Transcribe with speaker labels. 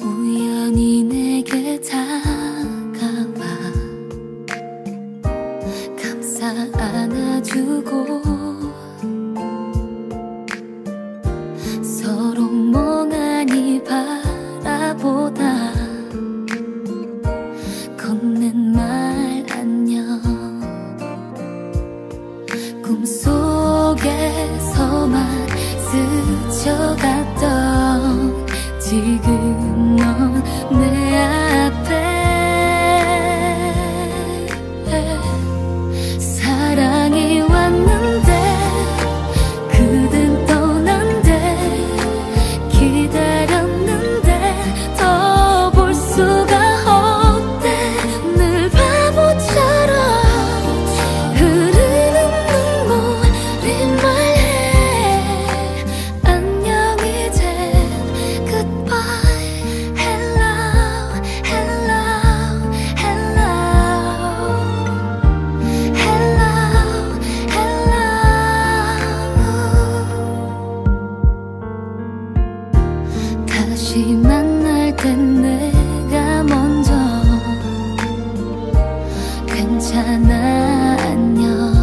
Speaker 1: 우연히 내게 다가와 감싸 안아주고 서로 멍하니 바라보다 잊혀갔던 지금 너. 다시 만날 때 내가 먼저 괜찮아 안녕.